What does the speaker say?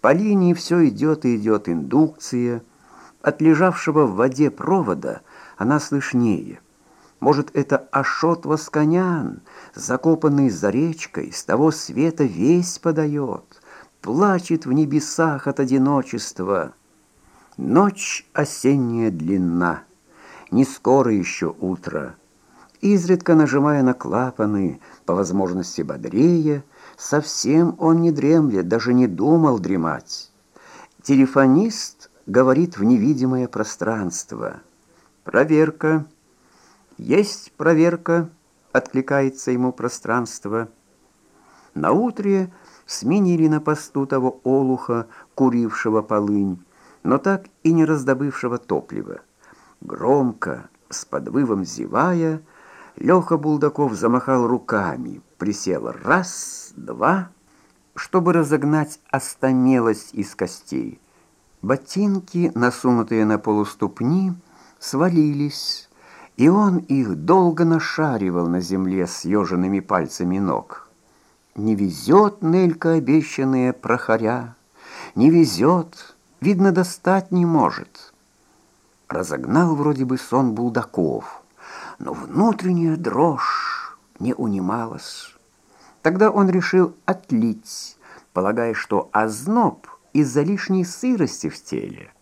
По линии все идет и идет индукция. От лежавшего в воде провода она слышнее. Может, это Ашот Восконян, закопанный за речкой, с того света весь подает, плачет в небесах от одиночества. Ночь осенняя длинна, не скоро еще утро. Изредка нажимая на клапаны, по возможности бодрее, совсем он не дремлет, даже не думал дремать. Телефонист говорит в невидимое пространство. «Проверка». «Есть проверка», — откликается ему пространство. Наутре сменили на посту того олуха, курившего полынь, но так и не раздобывшего топлива. Громко, с подвывом зевая, Леха Булдаков замахал руками, присел раз, два, чтобы разогнать остомелость из костей. Ботинки, насунутые на полуступни, свалились, и он их долго нашаривал на земле съеженными пальцами ног. Не везет Нелька обещанные прохоря, не везет, видно, достать не может. Разогнал вроде бы сон Булдаков — но внутренняя дрожь не унималась. Тогда он решил отлить, полагая, что озноб из-за лишней сырости в теле –